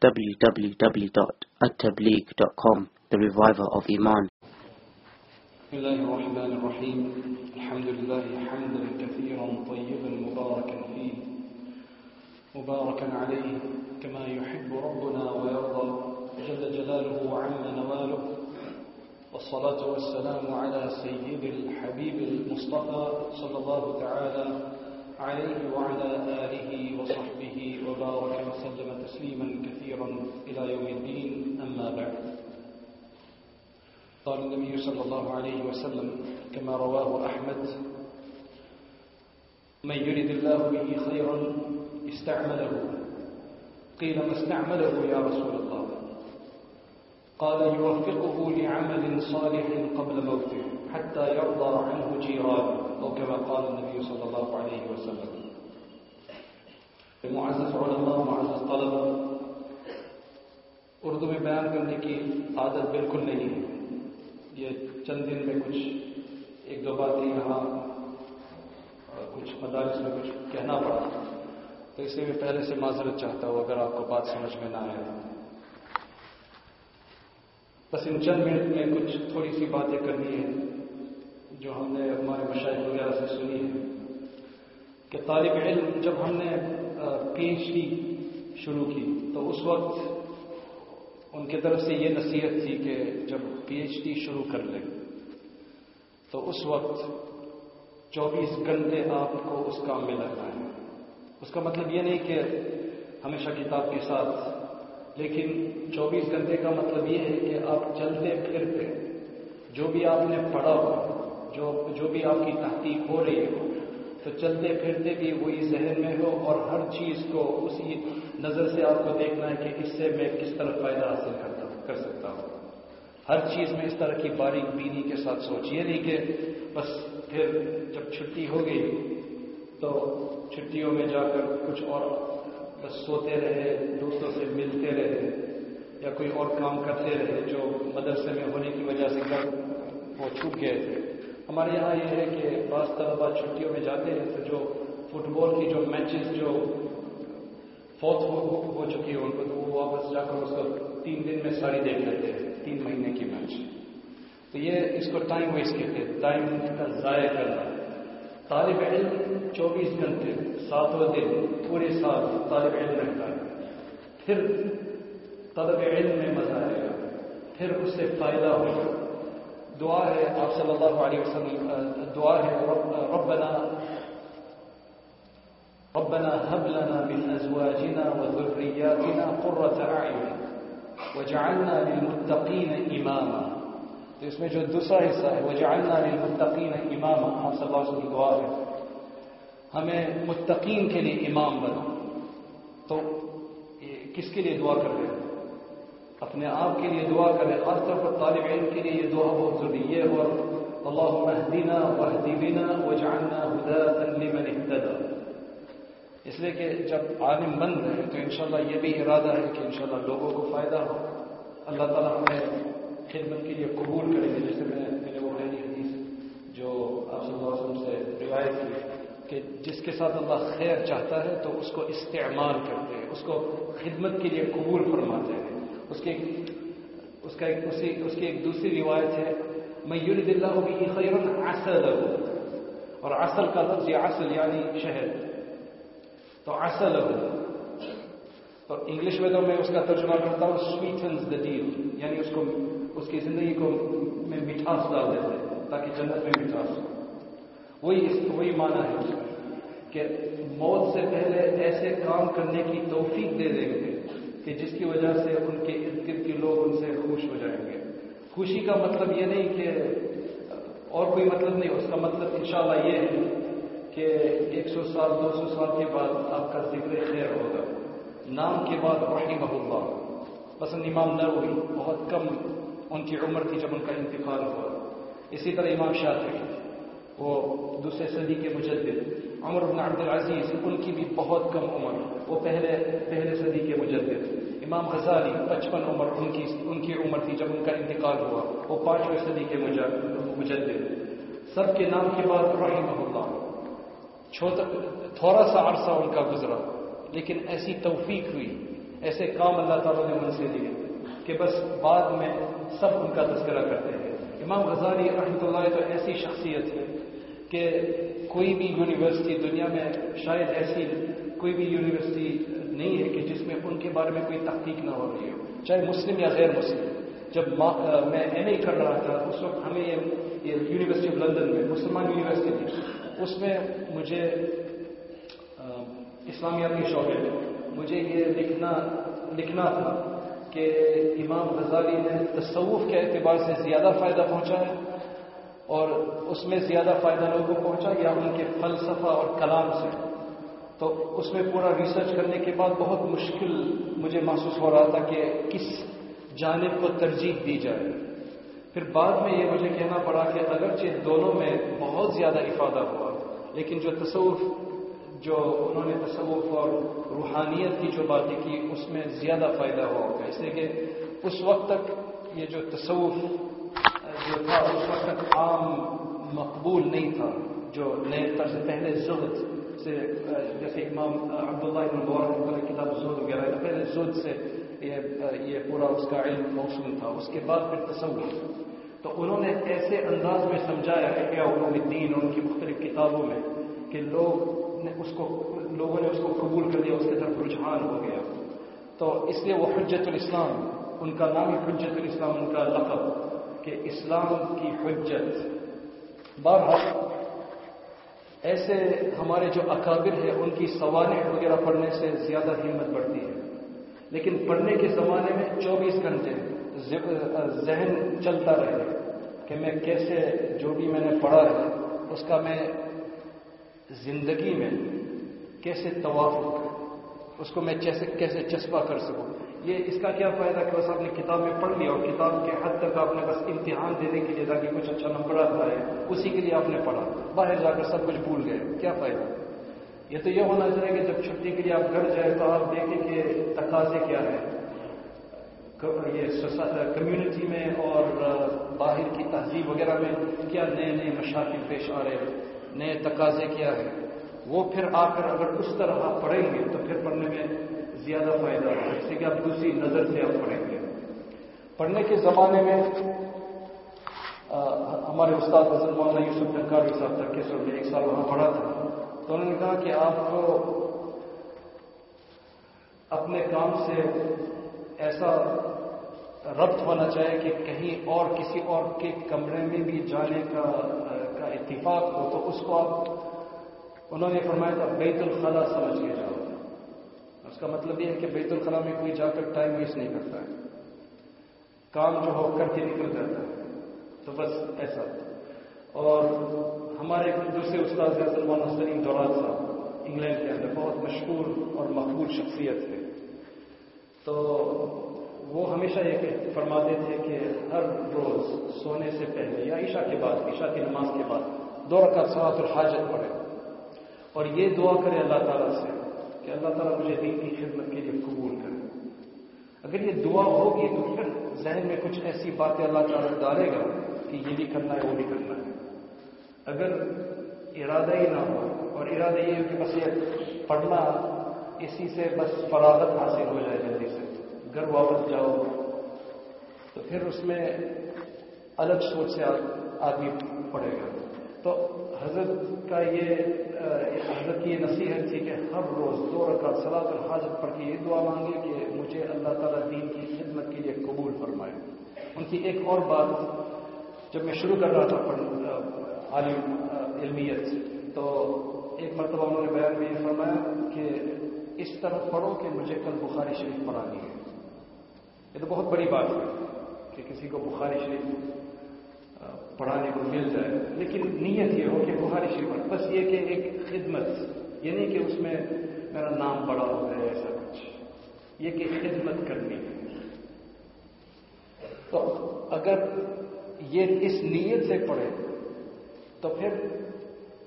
www.attableek.com The Reviver of Iman. بسم الله الرحمن الرحيم الحمد لله حمدا كثيرا طيبا مباركا فيه مباركا عليه كما يحب ربنا ويرضى جل جلاله وعم نواله والصلاة والسلام على سيد الحبيب المصطفى صلى الله تعالى عليه وعلى آله وصحبه وبارك وسلم تسليما كثيرا إلى يوم الدين. أما بعد. قال النبي صلى الله عليه وسلم كما رواه أحمد من يرد الله به خيرا استعمله. قيل ما استعمله يا رسول الله. قال يوفقه لعمل صالح قبل موته حتى يرضى عنه جيرانه. أو كما قال النبي صلى الله عليه وسلم. معزز علماء معزز طلبہ اردو میں بیان کرنے کی عادت بالکل نہیں ہے۔ یہ چند دن میں کچھ ایک دو باتیں یہاں کچھ مدارس میں کچھ کہنا پڑا۔ تو اس لیے میں پہلے سے معذرت چاہتا ہوں، اگر آپ کو بات سمجھ میں نہ آئے۔ بس ان چند منٹ میں کچھ تھوڑی سی باتیں کرنی ہیں۔ جو ہم نے ہمارے مشاہد وغیرہ سے سنی ہے، کہ طالب علم جب ہم نے پی ایچ ڈی شروع کی، تو اس وقت ان کی طرف سے یہ نصیحت تھی کہ جب پی ایچ ڈی شروع کر لیں، تو اس وقت چوبیس گھنٹے آپ کو اس کام میں لگنا ہے۔ اس کا مطلب یہ نہیں کہ ہمیشہ کتاب کے ساتھ، لیکن چوبیس گھنٹے کا مطلب یہ ہے کہ آپ چلتے پھرتے، جو بھی آپ نے پڑھا ہو جو جو بھی آپ کی تحقیق ہو رہی ہو، تو چلتے پھرتے بھی وہی ذہن میں ہو اور ہر چیز کو اسی نظر سے آپ کو دیکھنا ہے کہ اس سے میں کس طرح فائدہ حاصل کرتا کر سکتا ہوں۔ ہر چیز میں اس طرح کی باریک بینی کے ساتھ سوچیے نہیں کہ بس پھر جب چھٹی ہو گئی تو چھٹیوں میں جا کر کچھ اور بس سوتے رہے، دوستوں سے ملتے رہے یا کوئی اور کام کرتے رہے جو مدرسے میں ہونے کی وجہ سے گھر وہ چھوٹ گئے تھے۔ ہمارے یہاں یہ ہے کہ بعض طلبا چھٹیوں میں جاتے ہیں تو جو فٹ بال کی جو میچز جو فوت ہو, ہو چکی ہے ان کو تو وہ واپس جا کر اس کو تین دن میں ساری دیکھ لیتے ہیں تین مہینے کی میچ۔ تو یہ اس کو ٹائم ویسٹ کہتے ہیں ٹائم کا ضائع کرنا۔ طالب علم چوبیس گھنٹے ساتوں دن پورے سال طالب علم رہتا ہے۔ پھر طالب علم میں مزہ آئے گا پھر اس سے فائدہ ہوگا۔ دعا ہے، آپ صلی اللہ علیہ وسلم دعا ہے ربنا ربنا هب لنا من ازواجنا وذرياتنا قرة اعين وجعلنا للمتقين اماما۔ تو اس میں جو دوسرا حصہ ہے وجعلنا للمتقين اماما، آپ صلی اللہ علیہ وسلم دعا ہے۔ ہمیں متقین کے لیے امام بنا تو کس کے لیے دعا کر رہے ہیں؟ اپنے آپ کے لیے دعا کریں، خاص طور پر طالب علم کے لیے یہ دعا بہت ضروری ہے۔ اور اللہ مہدینہ وحدی بنا وجعلنا هداة لمن اهتدى۔ اس لیے کہ جب عالم بن رہے تو انشاءاللہ یہ بھی ارادہ ہے کہ انشاءاللہ لوگوں کو فائدہ ہو۔ اللہ تعالیٰ ہمیں خدمت کے لیے قبول کریں گے جیسے میں نے وہ پہلی حدیث جو آپ صلی اللہ علیہ وسلم سے روایت کی کہ جس کے ساتھ اللہ خیر چاہتا ہے تو اس کو استعمال کرتے ہیں، اس کو خدمت کے لیے قبول فرماتے ہیں۔ اس کے اس کا ایک اسی اس کی ایک دوسری روایت ہے میں یورد اللہ بھی خیرن اصل اور اصل کا لفظ یہ اصل یعنی شہر تو اصل تو انگلش میں تو میں اس کا ترجمہ کرتا ہوں سویٹنز دا ڈیل یعنی اس کو اس کی زندگی کو میں مٹھاس ڈال دیتے ہیں تاکہ جنت میں مٹھاس ہو۔ وہی وہی معنی ہے اس کا، کہ موت سے پہلے ایسے کام کرنے کی توفیق دے دیں گے۔ کہ جس کی وجہ سے ان کے ارد گرد کے لوگ ان سے خوش ہو جائیں گے۔ خوشی کا مطلب یہ نہیں کہ اور کوئی مطلب نہیں، اس کا مطلب انشاءاللہ یہ ہے کہ ایک سو سال، دو سو سال کے بعد آپ کا ذکر خیر ہوگا۔ نام کے بعد رحمہ اللہ پسند امام نروی بہت کم ان کی عمر تھی جب ان کا انتقال ہوا۔ اسی طرح امام شافعی، وہ دوسرے صدی کے مجدد۔ عمر بن عبد العزیز، ان کی بھی بہت کم عمر، وہ پہلے پہلے صدی کے مجدد۔ امام غزالی پچپن عمر، ان کی ان کی عمر تھی جب ان کا انتقال ہوا، وہ پانچویں صدی کے مجدد۔ سب کے نام کے بعد رحمہ اللہ۔ چھوٹا تھوڑا سا عرصہ ان کا گزرا، لیکن ایسی توفیق ہوئی، ایسے کام اللہ تعالیٰ نے ان سے لیے کہ بس بعد میں سب ان کا تذکرہ کرتے ہیں۔ امام غزالی رحمۃ اللہ تو ایسی شخصیت ہے کہ کوئی بھی یونیورسٹی دنیا میں شاید ایسی کوئی بھی یونیورسٹی نہیں ہے کہ جس میں ان کے بارے میں کوئی تحقیق نہ ہو رہی ہو، چاہے مسلم یا غیر مسلم۔ جب میں ایم اے کر رہا تھا، اس وقت ہمیں یہ یونیورسٹی آف لندن میں، مسلمان یونیورسٹی تھی اس میں مجھے اسلامیات کے شعبے میں مجھے یہ لکھنا لکھنا تھا کہ امام غزالی نے تصوف کے اعتبار سے زیادہ فائدہ پہنچا ہے۔ اور اس میں زیادہ فائدہ لوگوں کو پہنچا یا ان کے فلسفہ اور کلام سے۔ تو اس میں پورا ریسرچ کرنے کے بعد بہت مشکل مجھے محسوس ہو رہا تھا کہ کس جانب کو ترجیح دی جائے۔ پھر بعد میں یہ مجھے کہنا پڑا کہ اگرچہ دونوں میں بہت زیادہ افادہ ہوا، لیکن جو تصوف، جو انہوں نے تصوف اور روحانیت کی جو باتیں کی، اس میں زیادہ فائدہ ہوا۔ ہوگا اس لیے کہ اس وقت تک یہ جو تصوف جو تھا، اس وقت تک عام مقبول نہیں تھا، جو نئے طرز پہلے زہد سے، جیسے امام عبداللہ ابن مبارک کتاب زہد وغیرہ پہلے زہد سے یہ پورا اس کا علم موصول تھا، اس کے بعد پھر تصور تو انہوں نے ایسے انداز میں سمجھایا ہے کیا علوم الدین اور ان کی مختلف کتابوں میں، کہ لوگ نے اس کو، لوگوں نے اس کو قبول کر دیا اس کی طرف رجحان ہو گیا۔ تو اس لیے وہ حجت الاسلام، ان کا نام ہی حجت الاسلام، ان کا لقب۔ کہ اسلام کی حجت، بہرحال ایسے ہمارے جو اکابر ہیں، ان کی سوانح وغیرہ پڑھنے سے زیادہ ہمت بڑھتی ہے۔ لیکن پڑھنے کے زمانے میں چوبیس گھنٹے ذہن چلتا رہے کہ میں کیسے جو بھی میں نے پڑھا ہے، اس کا میں زندگی میں کیسے توافق اس کو میں کیسے کیسے چسپا کر سکوں؟ یہ اس کا کیا فائدہ کہ بس آپ نے کتاب میں پڑھ لیا اور کتاب کے حد تک آپ نے بس امتحان دینے کے لیے تاکہ کچھ اچھا نمبر آتا ہے، اسی کے لیے آپ نے پڑھا۔ باہر جا کر سب کچھ بھول گئے۔ کیا فائدہ؟ یہ تو یہ ہونا چاہیے کہ جب چھٹی کے لیے آپ گھر جائیں تو آپ دیکھیں کہ تقاضے کیا ہے یہ کمیونٹی میں اور باہر کی تہذیب وغیرہ میں کیا نئے نئے مشاکل پیش آ رہے ہیں؟ نئے تقاضے کیا ہے وہ پھر آ کر اگر اس طرح پڑھیں گے تو پھر پڑھنے میں زیادہ فائدہ ہوگا۔ جیسے کہ آپ دوسری نظر سے آپ پڑھیں گے۔ پڑھنے کے زمانے میں ہمارے استاد حضرت مولانا یوسف ڈنکاری صاحب تک کے سر میں ایک سال وہاں پڑھا تھا۔ تو انہوں نے کہا کہ آپ کو اپنے کام سے ایسا ربط ہونا چاہیے کہ کہیں اور کسی اور کے کمرے میں بھی جانے کا کا اتفاق ہو تو اس کو آپ انہوں نے فرمایا تھا، بیت الخلا سمجھ کے جاؤ. اس کا مطلب یہ ہے کہ بیت الخلا میں کوئی جا کر ٹائم ویسٹ نہیں کرتا ہے۔ کام جو ہو، کر کے نکل جاتا ہے۔ تو بس ایسا۔ اور ہمارے دوسرے استاد سلمان سلیم دوران صاحب، انگلینڈ کے اندر بہت مشہور اور مقبول شخصیت تھے۔ تو وہ ہمیشہ یہ فرماتے تھے کہ ہر روز سونے سے پہلے یا عشاء کے بعد، عشاء کی نماز کے بعد دو رکعت سوات الحاجت پڑھے اور یہ دعا کرے اللہ تعالیٰ سے کہ اللہ تعالیٰ مجھے دین کی خدمت کے لیے قبول کرے۔ اگر یہ دعا ہوگی تو پھر ذہن میں کچھ ایسی باتیں اللہ تعالیٰ ڈالے گا کہ یہ بھی کرنا ہے، وہ بھی کرنا ہے۔ اگر ارادہ ہی نہ ہو اور ارادہ یہ ہو کہ بس یہ پڑھنا اسی سے بس فراغت حاصل ہو جائے جلدی سے، گھر واپس جاؤ۔ تو پھر اس میں الگ سوچ سے آدمی پڑے گا۔ تو حضرت کا یہ حضرت کی یہ نصیحت تھی کہ ہر روز دو رکعت سلاد الحاجت پڑھ کے یہ دعا مانگے کہ مجھے اللہ تعالیٰ دین کی خدمت کے لیے قبول فرمائے۔ ان کی ایک اور بات، جب میں شروع کر رہا تھا عالم علمیت، تو ایک مرتبہ انہوں نے بیان میں یہ فرمایا کہ اس طرح پڑھو کہ مجھے کل بخاری شریف پڑھانی ہے۔ یہ تو بہت بڑی بات ہے کہ کسی کو بخاری شریف پڑھانے کو مل جائے۔ لیکن نیت یہ ہو کہ بخاری شریف بس یہ کہ ایک خدمت، یہ نہیں کہ اس میں میرا نام بڑا ہو جائے ایسا کچھ۔ یہ کہ خدمت کرنی۔ تو اگر یہ اس نیت سے پڑھے، تو پھر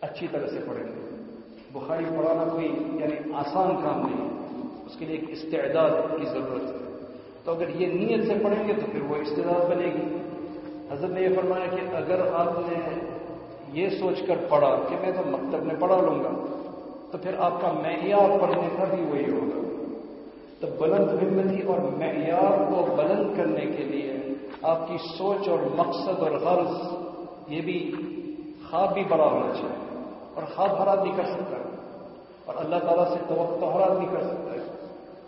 اچھی طرح سے پڑھیں۔ گے بخاری پڑھانا کوئی یعنی آسان کام نہیں اس کے لیے ایک استعداد کی ضرورت ہے۔ تو اگر یہ نیت سے پڑھیں گے تو پھر وہ استعداد بنے گی۔ حضرت نے یہ فرمایا کہ اگر آپ نے یہ سوچ کر پڑھا کہ میں تو مکتب میں پڑھا لوں گا، تو پھر آپ کا معیار پڑھنے کا بھی وہی ہوگا۔ تو بلند ہمتی اور معیار کو بلند کرنے کے لیے آپ کی سوچ اور مقصد اور غرض یہ بھی خواب بھی بڑا ہونا چاہیے اور خواب بھرا نہیں کر سکتا اور اللہ تعالیٰ سے توقع حرات نہیں کر سکتا ہے۔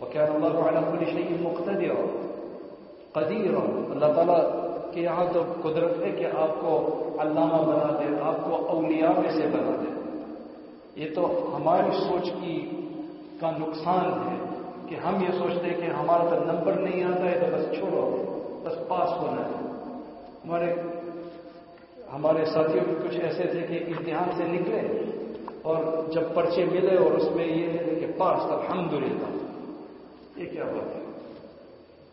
وہ کیا اللہ تعالیٰ پوری شہید مقتدر ہو قدیر ہو اللہ تعالیٰ کے یہاں تو قدرت ہے کہ آپ کو علامہ بنا دے، آپ کو اولیاء میں سے بنا دے۔ یہ تو ہماری سوچ کی کا نقصان ہے کہ ہم یہ سوچتے ہیں کہ ہمارا تو نمبر نہیں آتا ہے تو بس چھوڑو، بس پاس ہونا ہے۔ ہمارے ہمارے ساتھیوں بھی کچھ ایسے تھے کہ امتحان سے نکلے اور جب پرچے ملے اور اس میں یہ ہے کہ پاس الحمد للہ یہ کیا بات ہے؟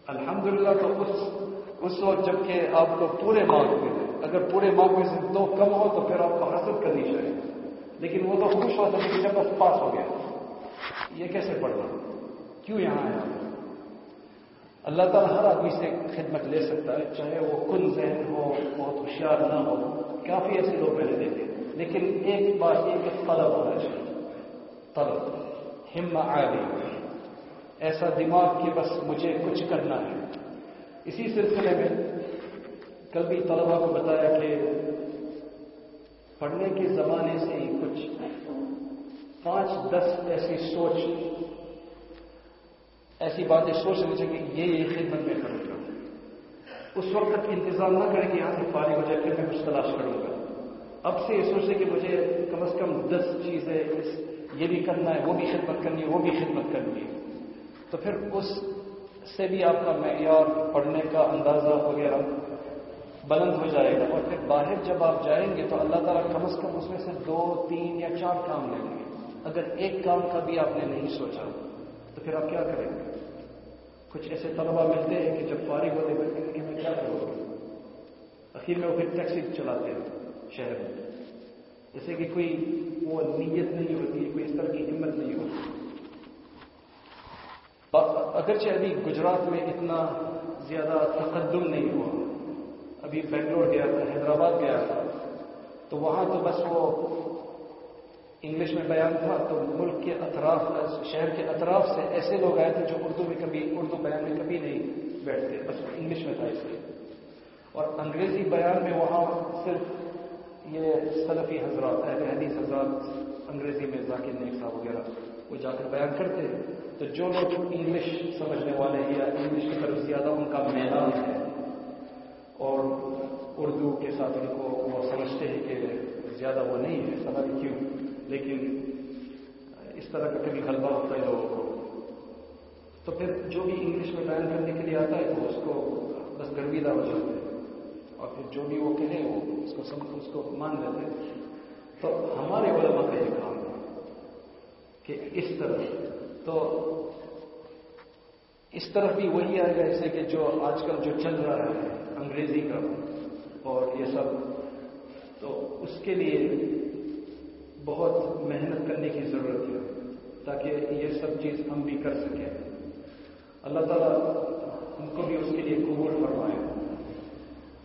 الحمد للہ تو اس اس وقت جبکہ آپ کو پورے مارک ملے۔ اگر پورے مارک میں سے دو کم ہو تو پھر آپ کو حسد کرنی چاہیے لیکن وہ تو خوش ہوتا ہے کہ جب بس پاس ہو گیا۔ یہ کیسے پڑھنا کیوں یہاں ہے اللہ تعالیٰ ہر آدمی سے خدمت لے سکتا ہے، چاہے وہ کن ذہن ہو، بہت ہوشیار نہ ہو، کافی ایسے لوگ میں نے دیکھے لیکن ایک بات یہ کہ طلب ہونا چاہیے طلب ہم عالی۔ ایسا دماغ کہ بس مجھے کچھ کرنا ہے۔ اسی سلسلے میں کل بھی طلبا کو بتایا کہ پڑھنے کے زمانے سے ہی کچھ پانچ دس ایسی سوچ، ایسی باتیں سوچ رہی تھے کہ یہ یہ خدمت میں کروں گا اس وقت تک انتظام نہ کریں کہ یہاں سے پانی ہو جائے، پھر میں کچھ تلاش کروں گا۔ اب سے یہ سوچے کہ مجھے کم از کم دس چیزیں یہ بھی کرنا ہے، وہ بھی خدمت کرنی ہے، وہ بھی خدمت کرنی ہے۔ تو پھر اس سے بھی آپ کا معیار پڑھنے کا اندازہ وغیرہ بلند ہو جائے گا۔ اور پھر باہر جب آپ جائیں گے تو اللہ تعالیٰ کم از کم اس میں سے دو، تین یا چار کام لیں گے۔ اگر ایک کام کا بھی آپ نے نہیں سوچا، تو پھر آپ کیا کریں گے؟ کچھ ایسے طلبا ملتے ہیں کہ جب فارغ ہوتے ہیں کہ میں کیا کروں گا اخیر میں وہ پھر ٹیکسی چلاتے ہیں شہر میں۔ جیسے کہ کوئی وہ نیت نہیں ہوتی، کوئی اس طرح کی ہمت نہیں ہوتی۔ اگرچہ ابھی گجرات میں اتنا زیادہ تقدم نہیں ہوا، ابھی بنگلور گیا تھا، حیدرآباد گیا تھا، تو وہاں تو بس وہ انگلش میں بیان تھا، تو ملک کے اطراف، شہر کے اطراف سے ایسے لوگ آئے تھے جو اردو میں کبھی، اردو بیان میں کبھی نہیں بیٹھتے، بس انگلش میں تھا اس لیے۔ اور انگریزی بیان میں وہاں صرف یہ سلفی حضرات، اہل حدیث حضرات انگریزی میں ذاکر نیک صاحب وغیرہ۔ وہ جا کر بیان کرتے ہیں، تو جو لوگ انگلش سمجھنے والے یا انگلش کی طرف زیادہ ان کا میدان ہے۔ اور اردو کے ساتھ ان کو وہ سمجھتے ہیں کہ زیادہ وہ نہیں ہے سمجھ کیوں۔ لیکن اس طرح کا کبھی غلبہ ہوتا ہے لوگوں کو۔ تو پھر جو بھی انگلش میں بیان کرنے کے لیے آتا ہے، تو اس کو بس گرویدہ ہو جاتے ہیں اور پھر جو بھی وہ کہیں وہ اس کو سم اس کو مان لیتے ہیں۔ تو ہمارے علماء کا یہ کام ہے کہ اس طرح تو اس طرح بھی وہی آئے گا جیسے کہ جو آج کل جو چل رہا ہے انگریزی کا اور یہ سب۔ تو اس کے لیے بہت محنت کرنے کی ضرورت ہے تاکہ یہ سب چیز ہم بھی کر سکیں۔ اللہ تعالیٰ ہم کو بھی اس کے لیے قبول فرمائے۔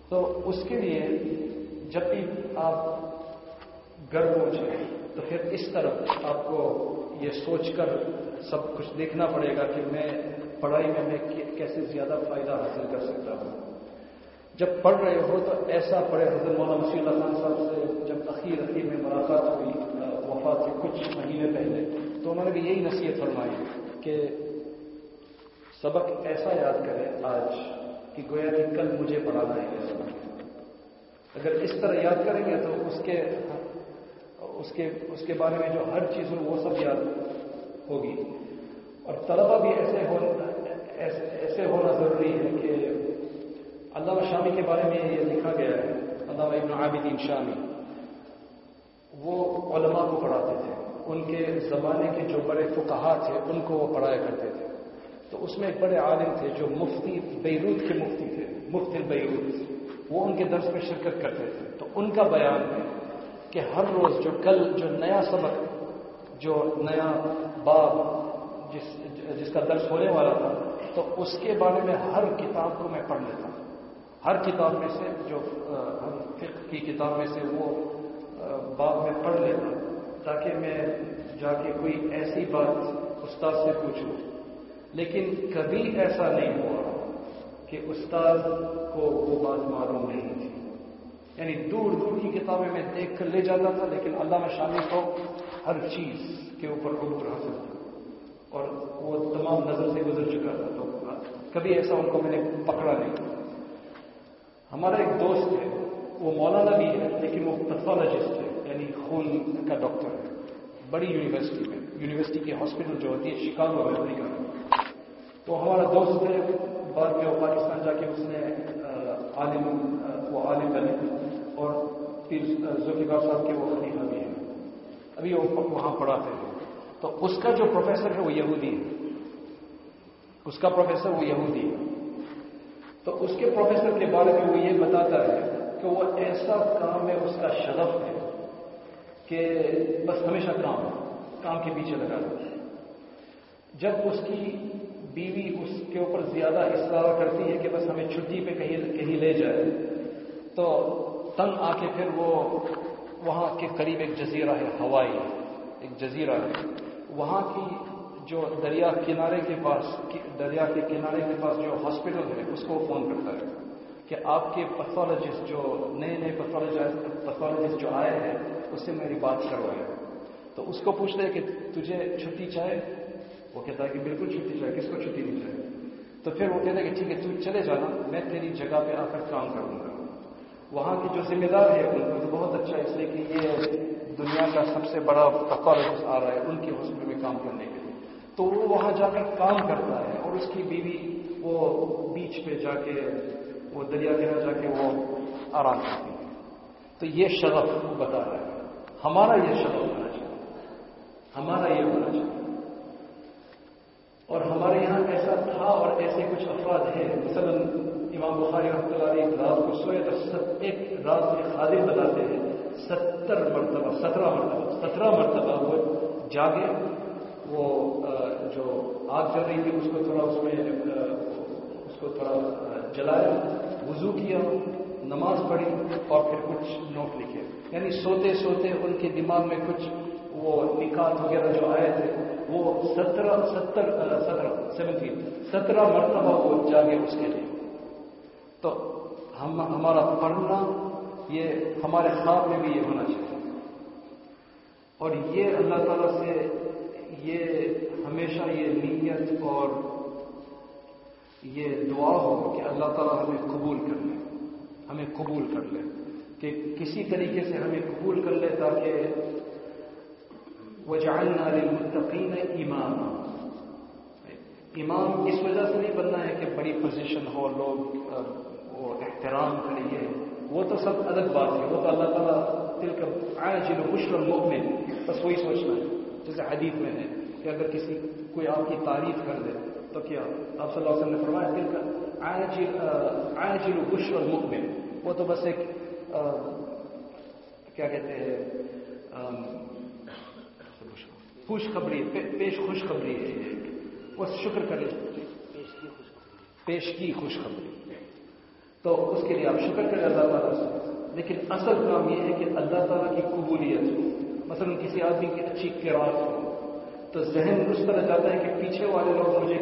تو اس کے لیے جب بھی آپ گھر پہنچے تو پھر اس طرح آپ کو یہ سوچ کر سب کچھ دیکھنا پڑے گا کہ میں پڑھائی میں میں کیسے زیادہ فائدہ حاصل کر سکتا ہوں۔ جب پڑھ رہے ہو تو ایسا پڑھے۔ حضرت مولانا مسی اللہ خان صاحب سے جب اخیر اخیر میں ملاقات ہوئی وفات سے کچھ مہینے پہلے، تو انہوں نے بھی یہی نصیحت فرمائی کہ سبق ایسا یاد کرے آج کہ گویا کہ کل مجھے پڑھانا ہے۔ یہ سبق اگر اس طرح یاد کریں گے تو اس کے اس کے اس کے بارے میں جو ہر چیز ہو، وہ سب یاد ہوگی۔ اور طلبہ بھی ایسے ہونا ایسے ہونا ضروری ہے کہ علامہ شامی کے بارے میں یہ لکھا گیا ہے، علامہ ابن عابدین شامی۔ وہ علماء کو پڑھاتے تھے۔ ان کے زمانے کے جو بڑے فقہا تھے، ان کو وہ پڑھایا کرتے تھے۔ تو اس میں ایک بڑے عالم تھے جو مفتی بیروت کے مفتی تھے، مفتی بیروت۔ وہ ان کے درس میں شرکت کرتے تھے۔ تو ان کا بیان ہے کہ ہر روز جو کل جو نیا سبق، جو نیا باب جس جس کا درس ہونے والا تھا، تو اس کے بارے میں ہر کتاب کو میں پڑھ لیتا ہر کتاب میں سے جو فقہ کی کتاب میں سے وہ باب میں پڑھ لیتا تاکہ میں جا کے کوئی ایسی بات استاد سے پوچھوں۔ لیکن کبھی ایسا نہیں ہوا کہ استاد کو وہ بات معلوم نہیں تھی۔ یعنی دور دور کی کتابیں میں دیکھ کر لے جاتا تھا، لیکن اللہ میں شامل کو ہر چیز کے اوپر عبور حاصل تھا۔ اور وہ تمام نظر سے گزر چکا تھا۔ تو کبھی ایسا ان کو میں نے پکڑا نہیں۔ ہمارا ایک دوست ہے، وہ مولانا بھی ہے، لیکن وہ پیتھولوجسٹ ہے یعنی خون کا ڈاکٹر ہے۔ بڑی یونیورسٹی میں یونیورسٹی کی ہاسپٹل جو ہوتی ہے شکاگو امریکہ میں۔ تو ہمارا دوست ہے، بعد میں وہ پاکستان جا کے اس نے عالم وہ عالم بنے۔ پھر ذوالفقار صاحب کے وہ خلیفہ بھی ہیں۔ ابھی وہ وہاں پڑھاتے ہیں۔ تو اس کا جو پروفیسر ہے وہ یہودی ہے۔ اس کا پروفیسر وہ یہودی ہے۔ تو اس کے پروفیسر کے بارے میں وہ یہ بتاتا ہے کہ وہ ایسا کام ہے، اس کا شرف ہے کہ بس ہمیشہ کام کام کے پیچھے لگا ہے جب اس کی بیوی اس کے اوپر زیادہ اصرار کرتی ہے کہ بس ہمیں چھٹی پہ کہیں کہیں لے جائے، تو تنگ آ کے پھر وہ وہاں کے قریب ایک جزیرہ ہے، ہوائی، ایک جزیرہ ہے۔ وہاں کی جو دریا کنارے کے پاس دریا کے کنارے کے پاس جو ہاسپٹل ہے، اس کو فون کرتا ہے کہ آپ کے پیتھولوجسٹ جو نئے نئے پیتھولوجسٹ جو آئے ہیں، اس سے میری بات کروائے تو اس کو پوچھتے ہیں کہ تجھے چھٹی چاہے؟ وہ کہتا ہے کہ بالکل چھٹی چاہے، کس کو چھٹی نہیں چاہے؟ تو پھر وہ کہتا ہے کہ ٹھیک ہے، تو چلے جانا، میں تیری جگہ پہ آ کر کام کروں گا۔ وہاں کی جو ذمہ دار ہے، ان کو تو بہت اچھا اس لیے کہ یہ دنیا کا سب سے بڑا پیتھولوجسٹ آ رہا ہے، ان کے ہاسپٹل میں کام کرنے کے لیے۔ تو وہ وہاں جا کر کام کرتا ہے اور اس کی بیوی وہ بیچ پہ جا کے، وہ دریا گرا جا کے وہ آرام کرتی ہے۔ تو یہ شرف وہ بتا رہا ہے۔ ہمارا یہ شرف ہونا چاہیے۔ ہمارا یہ ہونا چاہیے۔ اور ہمارے یہاں ایسا تھا اور ایسے کچھ افراد ہیں، مثلا امام بخاری رحمۃ اللہ علیہ رات کو سوئے تو ایک رات میں خادم بتاتے ہیں، ستر مرتبہ، سترہ مرتبہ سترہ مرتبہ وہ جاگے، وہ جو آگ چل رہی تھی، اس کو تھوڑا اس میں اس کو تھوڑا جلایا وضو کیا، نماز پڑھی اور پھر کچھ نوٹ لکھے۔ یعنی سوتے سوتے ان کے دماغ میں کچھ وہ نکات وغیرہ جو آئے تھے، وہ سترہ، ستر سترہ سیونٹین سترہ مرتبہ وہ جاگے اس کے لیے۔ تو ہم ہمارا پڑھنا یہ ہمارے خواب میں بھی یہ ہونا چاہیے۔ اور یہ اللہ تعالیٰ سے یہ ہمیشہ یہ نیت اور یہ دعا ہو کہ اللہ تعالیٰ ہمیں قبول کر لے۔ ہمیں قبول کر لے۔ کہ کسی طریقے سے ہمیں قبول کر لے تاکہ وہ للمتقین امام امام اس وجہ سے نہیں بننا ہے کہ بڑی پوزیشن ہو، لوگ وہ احترام کریے۔ وہ تو سب الگ بات ہے، وہ تو اللہ تعالیٰ دل کا آئے جن خوش مومن بس وہی سوچنا ہے، جیسے حدیث میں ہے کہ اگر کسی کوئی آپ کی تعریف کر دے، تو کیا آپ صلی اللہ علیہ وسلم نے فرمایا دل کا آئے جن خوش المؤمن۔ وہ تو بس ایک کیا کہتے ہیں خوشخبری پیش خوشخبری ہے وہ شکر کرے پیش کی خوشخبری۔ تو اس کے لیے آپ شکر کریں اللہ تعالیٰ سے۔ لیکن اصل کام یہ ہے کہ اللہ تعالیٰ کی قبولیت ہو۔ مثلا کسی آدمی کی اچھی کراط ہو۔ تو ذہن اس طرح جاتا ہے کہ پیچھے والے لوگ مجھے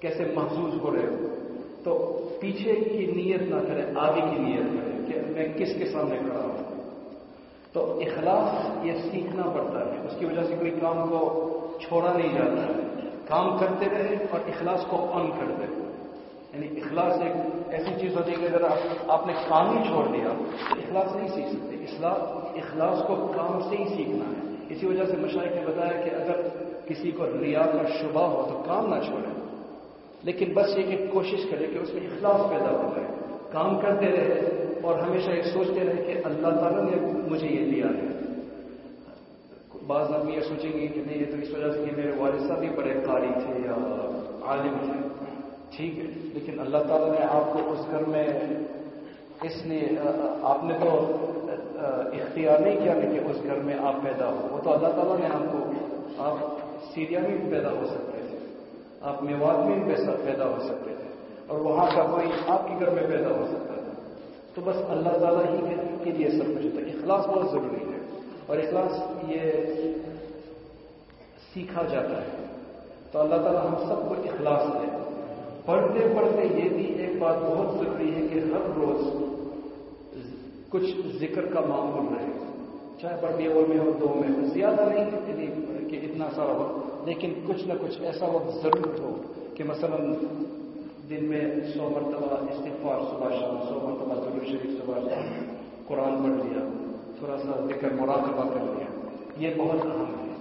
کیسے محسوس ہو رہے ہو تو پیچھے کی نیت نہ کرے آگے کی نیت کرے کہ میں کس کے سامنے کھڑا ہوں۔ تو اخلاص یہ سیکھنا پڑتا ہے۔ اس کی وجہ سے کوئی کام کو چھوڑا نہیں جاتا۔ ہے کام کرتے رہے اور اخلاص کو آن کر دے یعنی اخلاص ایک ایسی چیز ہوتی ہے کہ اگر آپ نے کام ہی چھوڑ دیا، تو اخلاص نہیں سیکھ سکتے۔ اخلاص اخلاص کو کام سے ہی سیکھنا ہے۔ اسی وجہ سے مشاہد نے بتایا کہ اگر کسی کو ریا کا شبہ ہو تو کام نہ چھوڑے۔ لیکن بس یہ کہ کوشش کرے کہ اس میں اخلاص پیدا ہو جائے۔ کام کرتے رہے اور ہمیشہ یہ سوچتے رہے کہ اللہ تعالیٰ نے مجھے یہ دیا ہے۔ بعض آدمی یہ سوچیں گے کہ نہیں، یہ تو اس وجہ سے کہ میرے والد صاحب بھی بڑے قاری تھے یا عالم تھے ٹھیک ہے، لیکن اللہ تعالیٰ نے آپ کو اس گھر میں اس لیے آپ نے تو اختیار نہیں کیا کہ اس گھر میں آپ پیدا ہو وہ تو اللہ تعالیٰ نے آپ کو، آپ سیریا میں بھی پیدا ہو سکتے تھے، آپ میوات میں بھی پیدا ہو سکتے تھے، اور وہاں کا کوئی آپ کے گھر میں پیدا ہو سکتا تھا۔ تو بس اللہ تعالیٰ ہی کے لیے سب کچھ ہوتا ہے۔ اخلاص بہت ضروری ہے، اور اخلاص یہ سیکھا جاتا ہے۔ تو اللہ تعالیٰ ہم سب کو اخلاص دے۔ پڑھتے پڑھتے یہ بھی ایک بات بہت ضروری ہے کہ ہر روز کچھ ذکر کا معمول رہے۔ چاہے بڑی اور میں ہو، دو میں ہو، زیادہ نہیں کہ اتنا سارا وقت، لیکن کچھ نہ کچھ ایسا وقت ضرور ہو کہ مثلا دن میں سو مرتبہ استغفار صبح شام، سو مرتبہ ضرور شریف صبح شام، قرآن پڑھ لیا، تھوڑا سا ذکر مراقبہ کر لیا، یہ بہت اہم ہے۔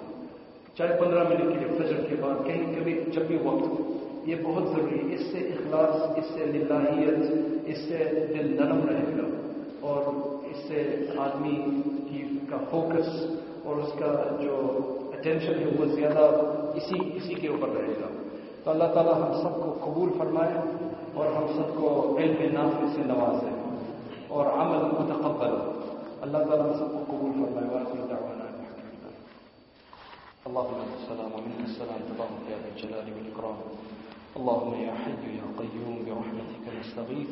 چاہے پندرہ منٹ کے لیے فجر کے بعد، کہیں کبھی جب بھی وقت ہو۔ یہ بہت ضروری ہے۔ اس سے اخلاص، اس سے للہیت، اس سے دل نرم رہے گا اور اس سے آدمی کی کا فوکس اور اس کا جو اٹینشن ہے وہ زیادہ اسی اسی کے اوپر رہے گا۔ تو اللہ تعالیٰ ہم سب کو قبول فرمائے اور ہم سب کو علم نافع سے نوازے اور عمل متقبل۔ اللہ تعالیٰ ہم سب کو قبول فرمائے۔ واقعی دعوانا اللهم السلام ومنك السلام تبارك يا ذا الجلال اللهم يا حي يا قيوم برحمتك نستغيث.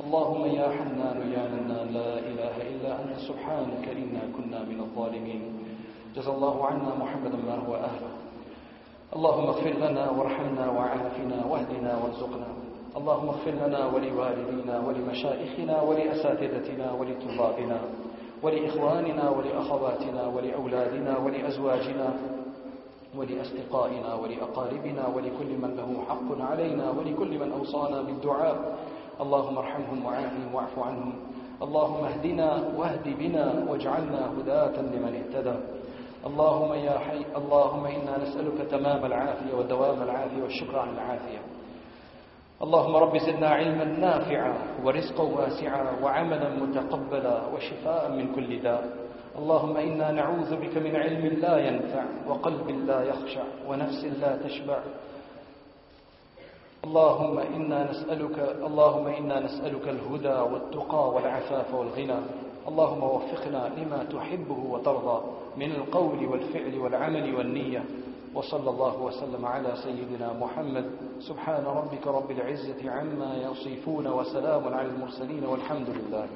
اللهم يا حنان يا منان لا إله إلا أنت سبحانك إنا كنا من الظالمين. جزا الله عنا محمدا ما هو أهله. اللهم اغفر لنا وارحمنا وعافنا واهدنا وارزقنا. اللهم اغفر لنا ولوالدينا ولمشائخنا ولأساتذتنا ولطلابنا ولإخواننا ولأخواتنا ولأولادنا ولأزواجنا. ولأصدقائنا ولأقاربنا ولكل من له حق علينا ولكل من أوصانا بالدعاء. اللهم ارحمهم وعافهم واعف عنهم. اللهم اهدنا واهد بنا واجعلنا هداة لمن اهتدى. اللهم يا حي اللهم إنا نسألك تمام العافية ودوام العافية والشكر على العافية. اللهم رب زدنا علما نافعا ورزقا واسعا وعملا متقبلا وشفاء من كل داء. اللهم إنا نعوذ بك من علم لا ينفع وقلب لا يخشع ونفس لا تشبع. اللهم إنا نسألك اللهم إنا نسألك الهدى والتقى والعفاف والغنى. اللهم وفقنا لما تحبه وترضى من القول والفعل والعمل والنية. وصلى الله وسلم على سيدنا محمد. سبحان ربك رب العزة عما يصفون وسلام على المرسلين والحمد لله.